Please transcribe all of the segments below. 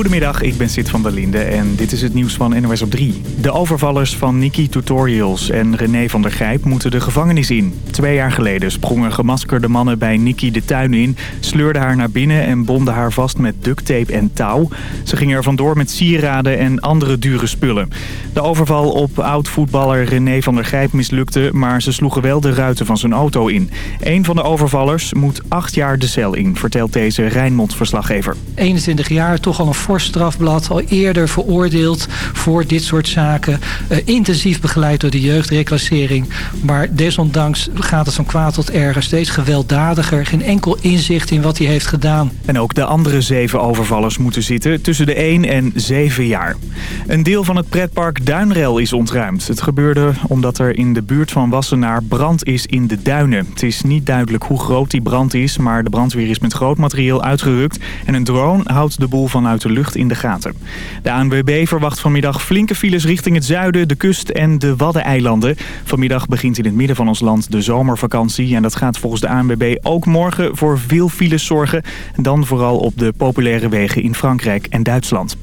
Goedemiddag, ik ben Sid van der Linde en dit is het nieuws van NOS op 3. De overvallers van Nikki Tutorials en René van der Grijp moeten de gevangenis in. Twee jaar geleden sprongen gemaskerde mannen bij Nikki de tuin in... sleurden haar naar binnen en bonden haar vast met ducttape en touw. Ze gingen er vandoor met sieraden en andere dure spullen. De overval op oud-voetballer René van der Grijp mislukte... maar ze sloegen wel de ruiten van zijn auto in. Een van de overvallers moet acht jaar de cel in, vertelt deze Rijnmond-verslaggever. 21 jaar, toch al een strafblad. Al eerder veroordeeld voor dit soort zaken. Uh, intensief begeleid door de jeugdreclassering. Maar desondanks gaat het van kwaad tot erger. Steeds gewelddadiger. Geen enkel inzicht in wat hij heeft gedaan. En ook de andere zeven overvallers moeten zitten tussen de 1 en 7 jaar. Een deel van het pretpark Duinrel is ontruimd. Het gebeurde omdat er in de buurt van Wassenaar brand is in de duinen. Het is niet duidelijk hoe groot die brand is, maar de brandweer is met groot materieel uitgerukt. En een drone houdt de boel vanuit de lucht in de gaten. De ANWB verwacht vanmiddag flinke files richting het zuiden, de kust en de Waddeneilanden. Vanmiddag begint in het midden van ons land de zomervakantie. En dat gaat volgens de ANWB ook morgen voor veel files zorgen. Dan vooral op de populaire wegen in Frankrijk en Duitsland.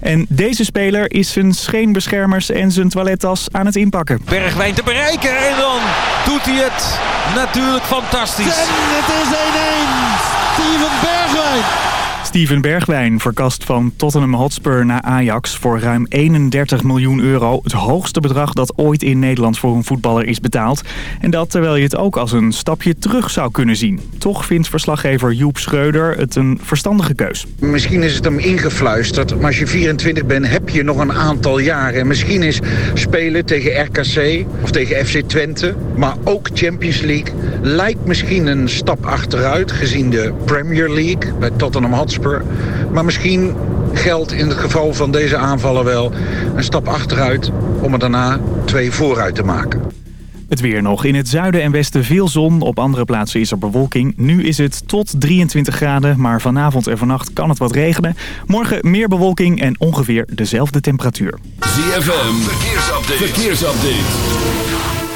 En deze speler is zijn scheenbeschermers en zijn toilettas aan het inpakken. Bergwijn te bereiken en dan doet hij het natuurlijk fantastisch. En het is 1-1. Steven Bergwijn. Steven Bergwijn verkast van Tottenham Hotspur naar Ajax voor ruim 31 miljoen euro. Het hoogste bedrag dat ooit in Nederland voor een voetballer is betaald. En dat terwijl je het ook als een stapje terug zou kunnen zien. Toch vindt verslaggever Joep Schreuder het een verstandige keus. Misschien is het hem ingefluisterd, maar als je 24 bent heb je nog een aantal jaren. En misschien is spelen tegen RKC of tegen FC Twente, maar ook Champions League... lijkt misschien een stap achteruit gezien de Premier League bij Tottenham Hotspur maar misschien geldt in het geval van deze aanvallen wel een stap achteruit... om er daarna twee vooruit te maken. Het weer nog. In het zuiden en westen veel zon. Op andere plaatsen is er bewolking. Nu is het tot 23 graden, maar vanavond en vannacht kan het wat regenen. Morgen meer bewolking en ongeveer dezelfde temperatuur. ZFM, verkeersupdate. verkeersupdate.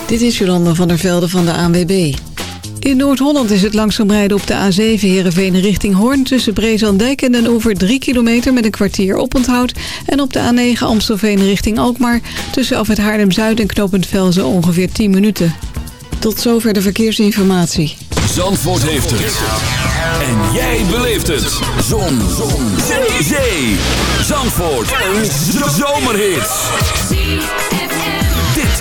Dit is Jolanda van der Velde van de ANWB. In Noord-Holland is het langzaam rijden op de A7 Heerenveen richting Hoorn... tussen Brezandijk en Den Oever 3 kilometer met een kwartier oponthoud... en op de A9 Amstelveen richting Alkmaar... tussen af het Haarlem-Zuid en Knopend Velzen ongeveer 10 minuten. Tot zover de verkeersinformatie. Zandvoort heeft het. En jij beleeft het. Zon. Zon. Zee. Zandvoort. Een zomerhit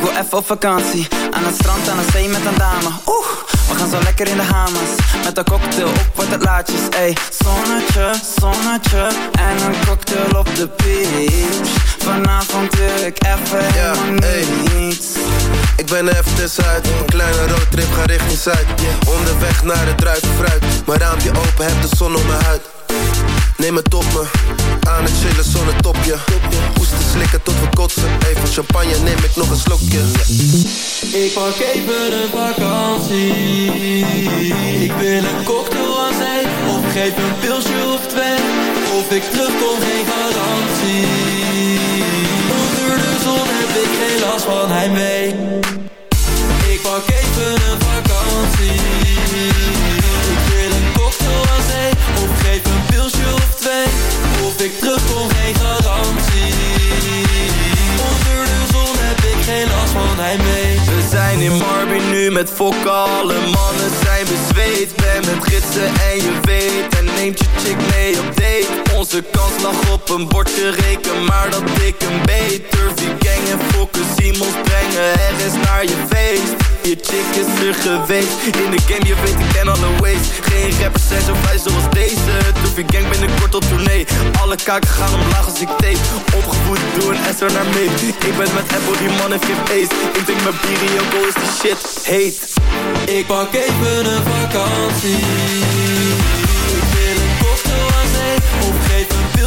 Even op vakantie. Aan het strand, aan de zee met een dame. Oeh, we gaan zo lekker in de hamers. Met een cocktail op wat het laatjes Ey, zonnetje, zonnetje. En een cocktail op de beach. Vanavond wil ik even ja, niets. Ik ben er even tussenuit Een kleine roadtrip, ga richting Zuid. Onderweg naar het druivenfruit. Mijn raampje open, heb de zon op mijn huid Neem het op me, aan het chillen zonder topje. Hoesten slikken tot we kotsen. Even champagne neem ik nog een slokje. Ik pak even een vakantie. Ik wil een cocktail aan zee Of geef een pilsje of twee. Of ik terugkom geen garantie. Onder de zon heb ik geen last van heimwee. Ik pak even een vakantie of ik terugkom geen garantie. Onder de zon heb ik geen last van heimwee We zijn in Marby nu met fokken Alle mannen zijn bezweet. Ben met gidsen en je weet En neemt je chick mee op date Onze kans lag op een bordje reken Maar dat ik een beter gang en fokken Simons brengen. Er is naar je feest. Je chick is er geweest. In de game, je weet ik ken alle ways. Geen rappers zijn zo vrij zoals deze. Je gang binnenkort op tournee. Alle kaken gaan omlaag als ik tape. Opgevoed, doe een S er naar mee Ik ben met Apple, die man heeft geen ace Ik drink mijn bier in Joko, is die shit. Heet. Ik pak even een vakantie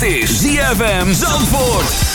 Can be. No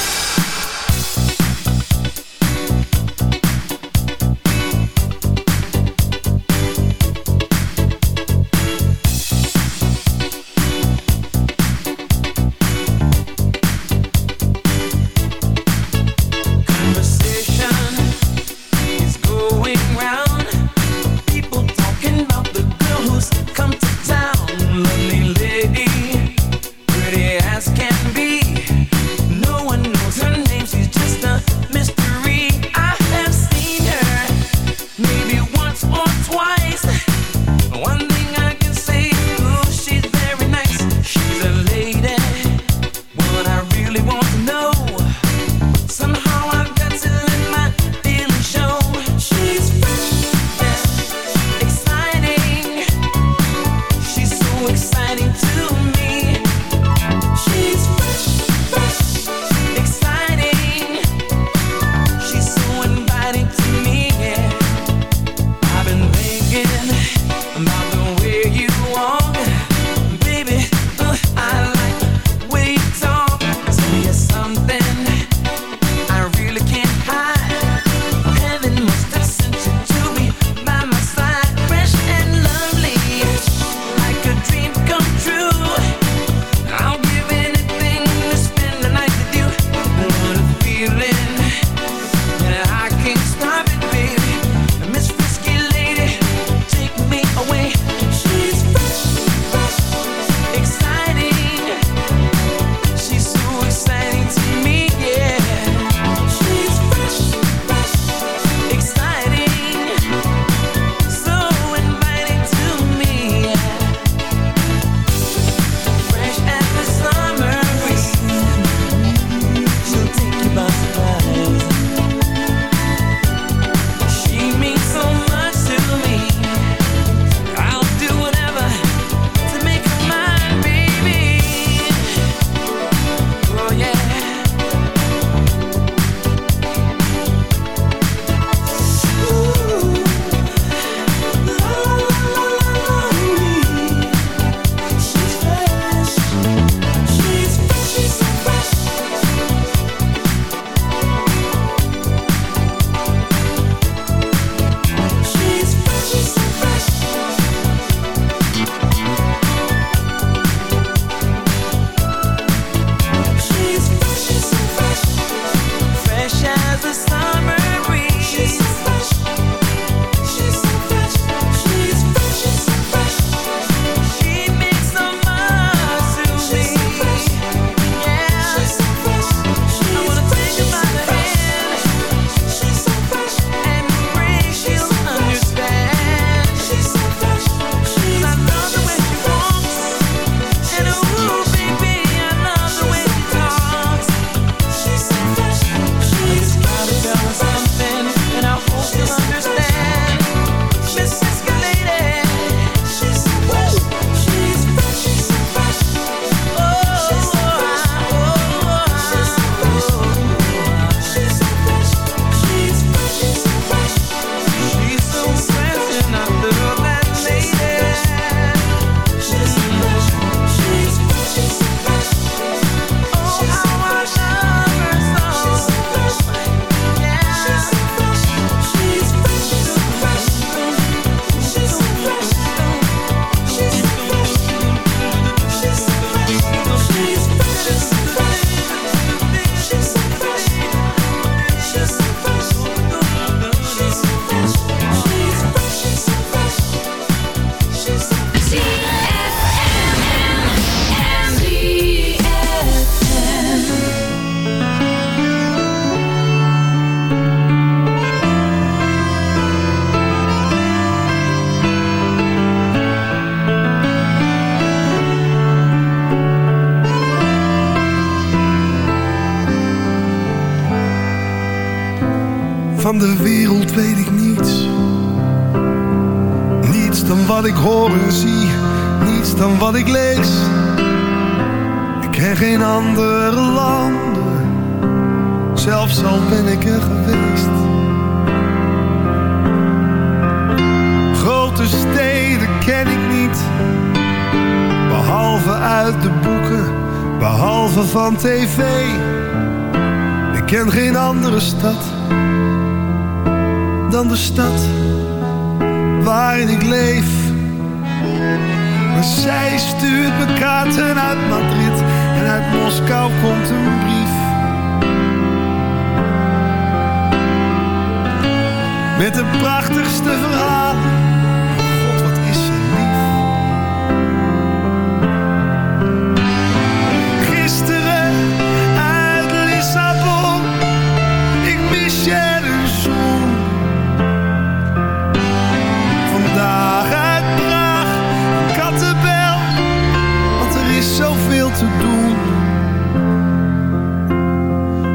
kaarten uit Madrid en uit Moskou komt een brief. Met de prachtigste verhalen.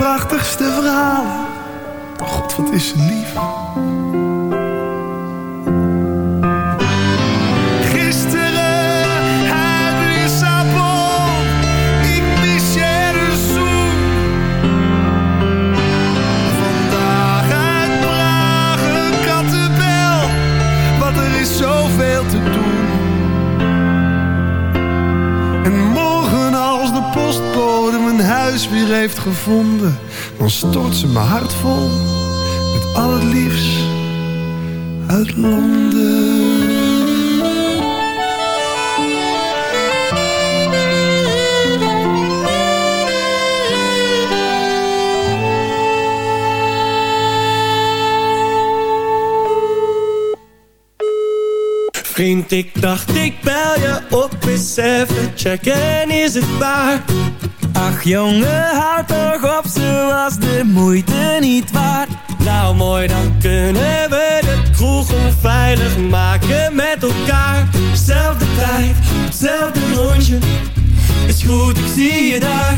Prachtigste verhalen. God, wat is ze lief. Weer heeft gevonden, dan stort ze mijn hart vol met al het liefst uit Londen. Vriend, ik dacht ik bel je op eens even checken, is het waar? Ach jongen, houd toch op, ze was de moeite niet waard. Nou mooi, dan kunnen we de kroeg onveilig maken met elkaar. Zelfde tijd, hetzelfde rondje. Is goed, ik zie je daar.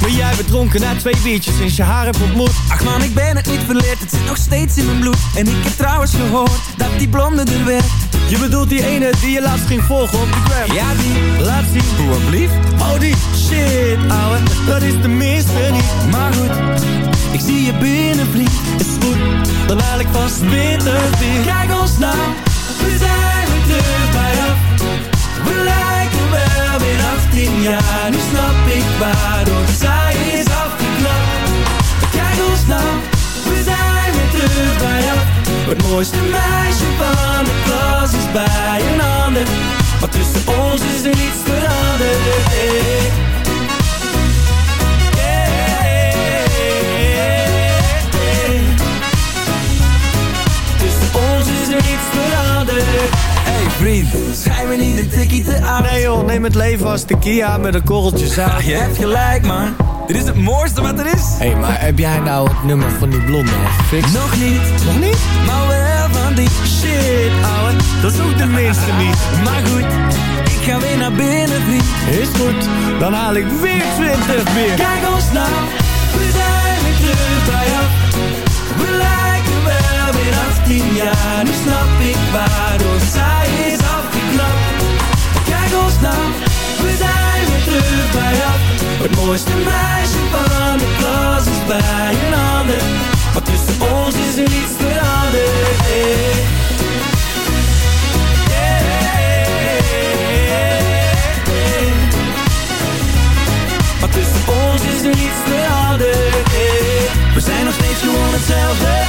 Maar jij bent dronken na twee biertjes sinds je haar hebt ontmoet. Ach man, ik ben het niet verleerd, het zit nog steeds in mijn bloed. En ik heb trouwens gehoord dat die blonde er werd. Je bedoelt die ene die je laatst ging volgen op de gram? Ja die, laat zien, hoe blieft Oh die, shit ouwe, dat is de minste niet. Maar goed, ik zie je binnen vriend Is goed, dan haal ik vast witte weer. Kijk ons nou, we zijn weer terug bij af. We lijken wel weer 18 jaar. Nu snap ik waarom zij is afgeknapt. Kijk ons nou, we zijn weer terug bij af. Het mooiste meisje van de klas is bij een ander. Maar tussen ons is er niets veranderd schijn me niet een tikkie te aan Nee joh, neem het leven als de Kia met een korreltje zout. je hebt gelijk, man. Dit is het mooiste wat er is. Hé, hey, maar heb jij nou het nummer van die blonde gefixt? Nog niet. Nog niet? Maar wel van die shit, ouwe. Dat is ook de minste niet. Maar goed, ik ga weer naar binnen, vriend. Is goed, dan haal ik weer 20 bier. Kijk ons nou, 18 jaar. Nu snap ik waardoor zij is afgeknapt. Kijk ons nou, we zijn weer terug bij af. Het mooiste meisje van de klas is bij een ander. Maar tussen ons is er niets veranderd. Maar tussen ons is er niets veranderd hey. We zijn nog steeds gewoon hetzelfde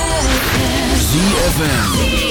ZFM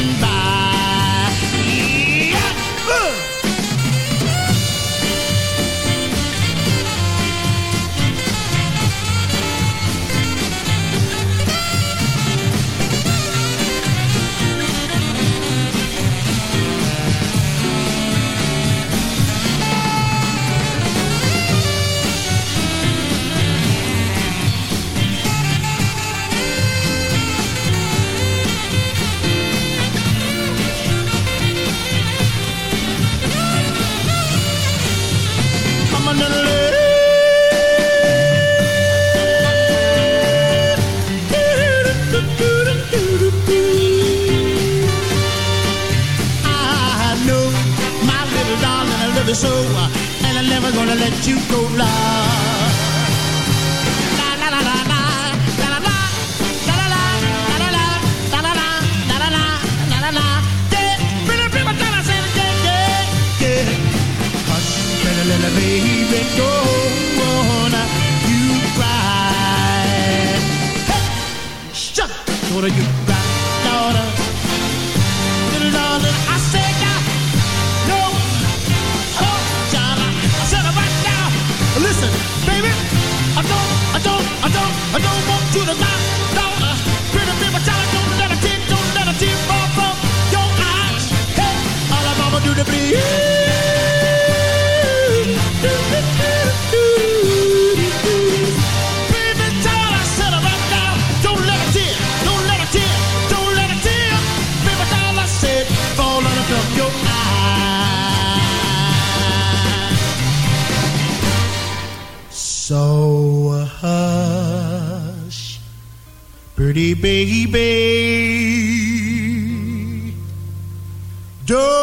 the show, and I'm never gonna let you go. La la la la la. la la la la la la la la la la la la la la la. Yeah, Baby, go on, you cry. Hey, shut, what are you? to the baby, baby. Don't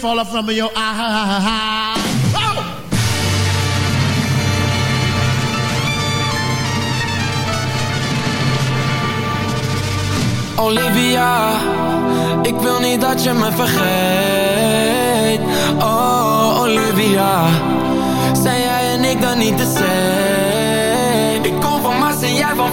falling from your eye. Oh! Olivia, ik wil niet dat je me vergeet. Oh, Olivia, zijn jij en ik dan niet te same? Ik kom van Mars en jij van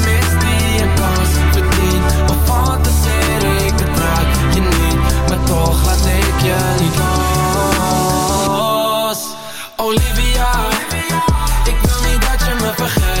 Olivia Ik wil niet dat je me vergeet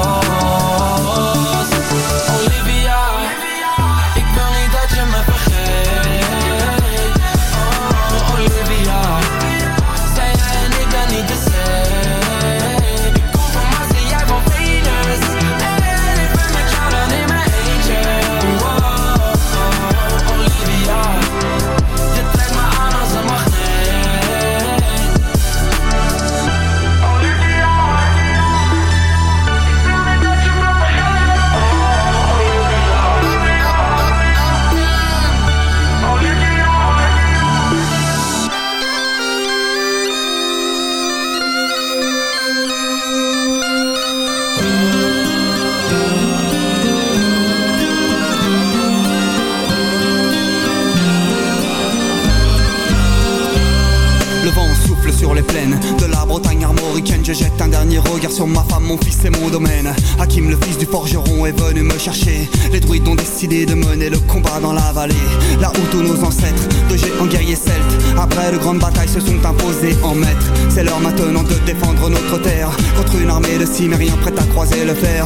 de mener le combat dans la vallée. Là où tous nos ancêtres, de géants guerriers celtes, après de grandes batailles, se sont imposés en maîtres. C'est l'heure maintenant de défendre notre terre contre une armée de cimériens prête à croiser le fer.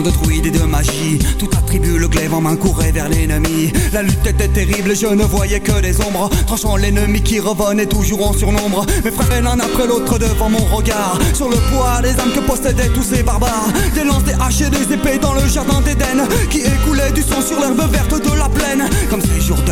De druides et de magie Toute la tribu, le glaive en main courait vers l'ennemi. La lutte était terrible je ne voyais que des ombres. Tranchant l'ennemi qui revenait toujours en surnombre. Mes frères l'un après l'autre devant mon regard. Sur le poids des âmes que possédaient tous ces barbares. Des lances, des haches et des épées dans le jardin d'Éden. Qui écoulait du sang sur l'herbe verte de la plaine. Comme ces jours de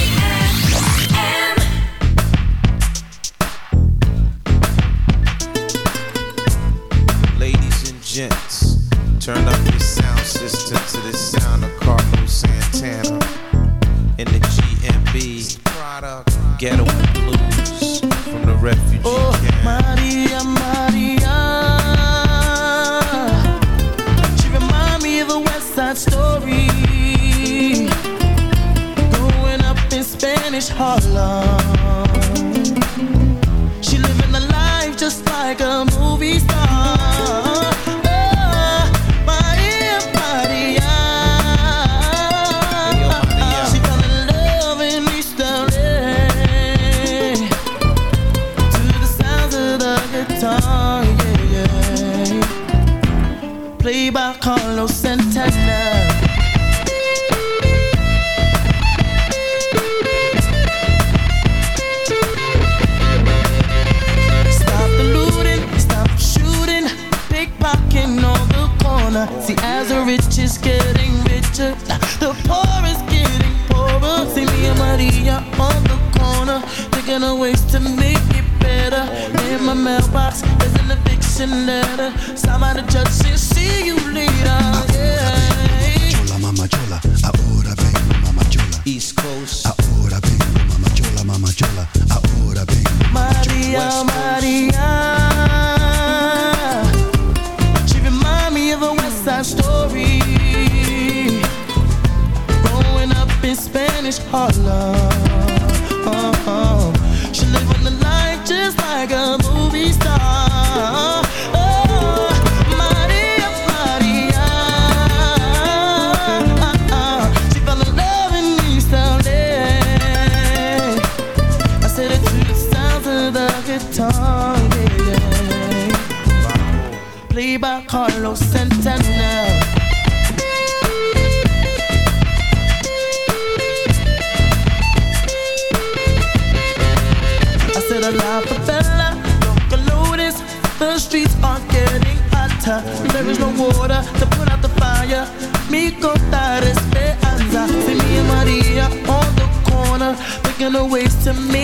gonna waste a minute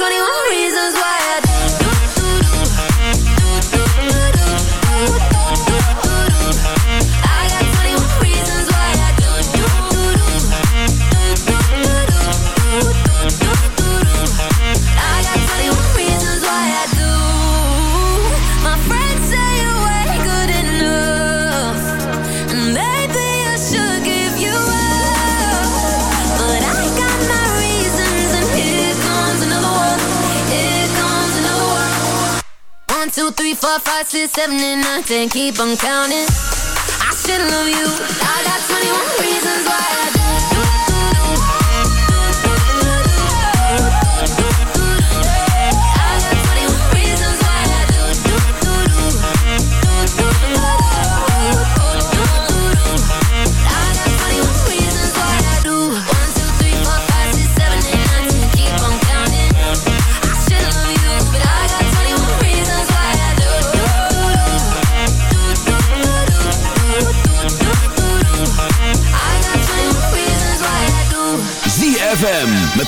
21 hearts is seven and nine, ten, keep on counting. I should love you. I got 21 reasons why I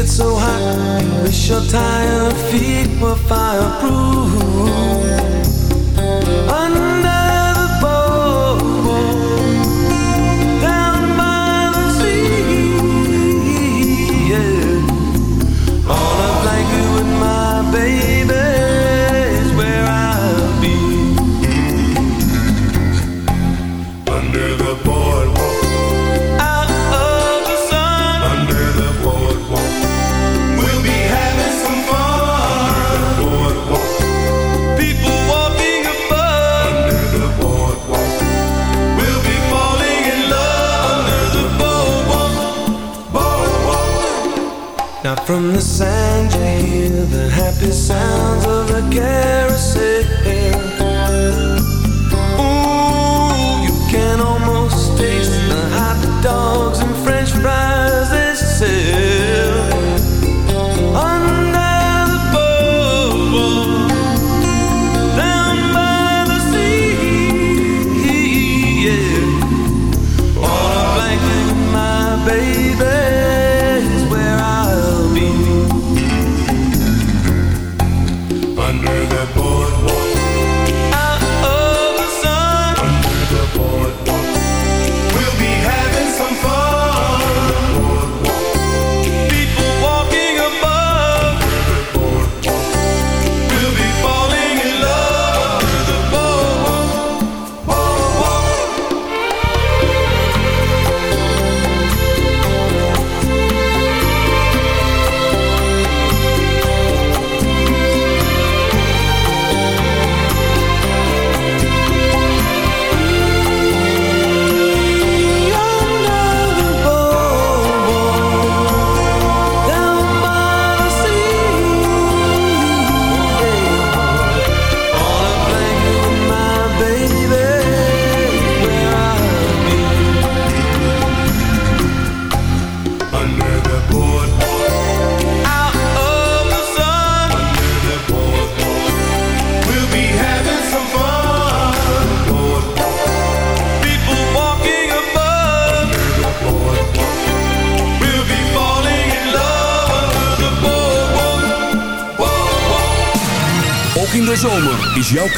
It's so hot, wish your tired feet were fireproof.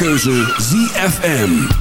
keuze ZFM.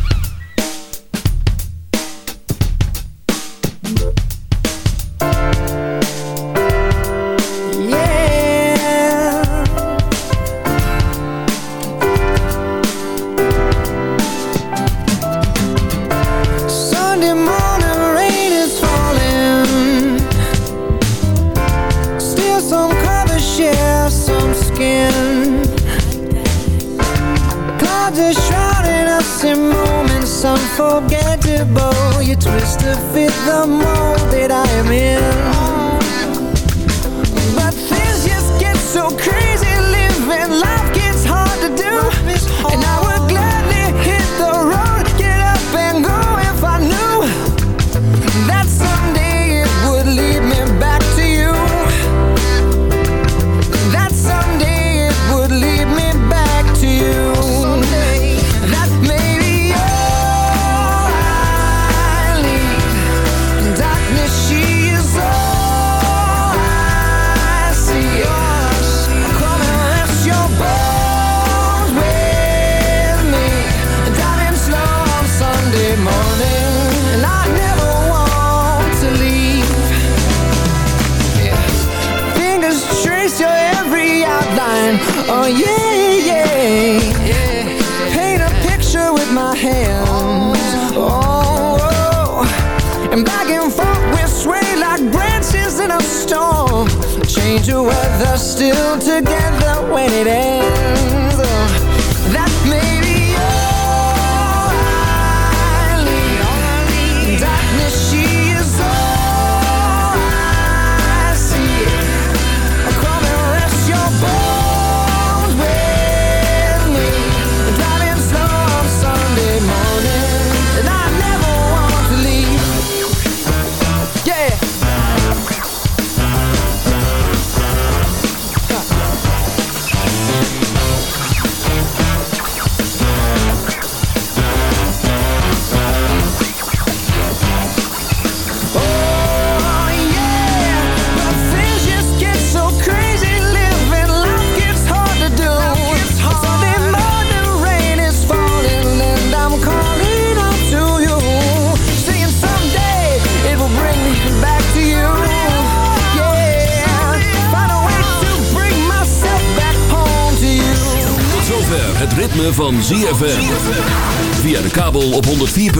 it is.